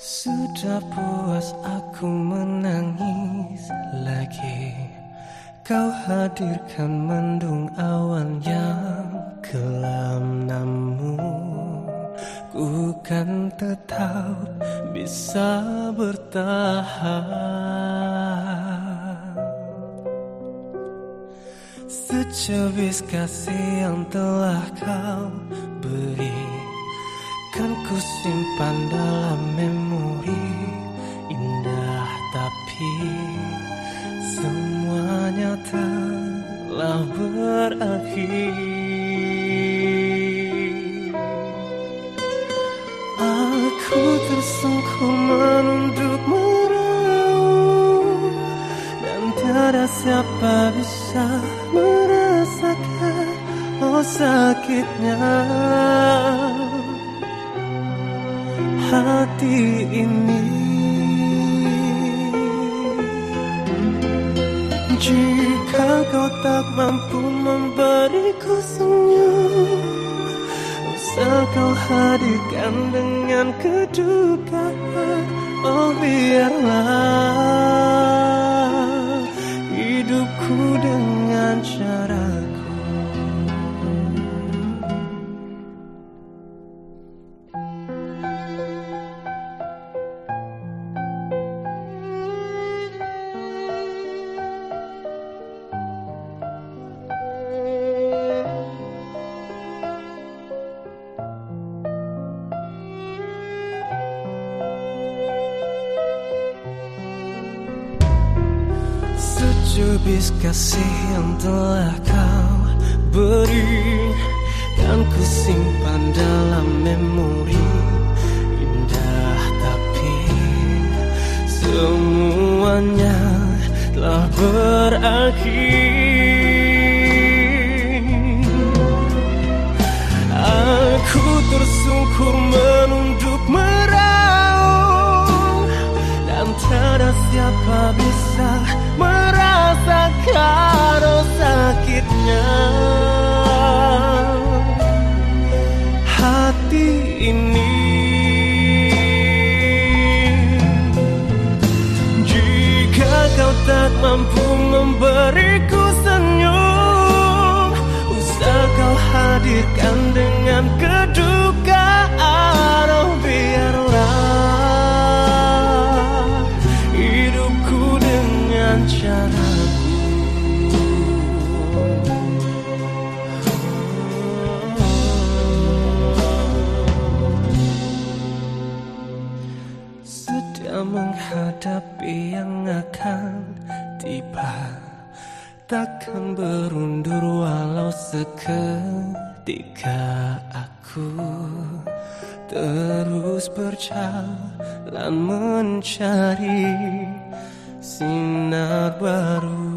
Sudah puas aku menangis lagi. Kau hadirkan mendung awan yang kelam Namun ku kan tetap bisa bertahan. Secebis kasih yang telah kau beri Kan ku simpan dalam memori indah Tapi semuanya telah berakhir. Aku tersungkur menunduk meraung Dan tiada siapa bisa merasakan Oh sakitnya hati ini. Jika kau tak mampu memberiku senyum Bisa kau hadirkan dengan kedukaan. Oh biarlah Secubis kasih yang telah kau beri Kan ku simpan dalam memori indah Tapi semuanya telah berakhir. Aku tersungkur menunduk meraung Dan tiada siapa bisa menghadapi yang akan tiba. Takkan berundur walau seketika aku. Terus berjalan mencari sinar baru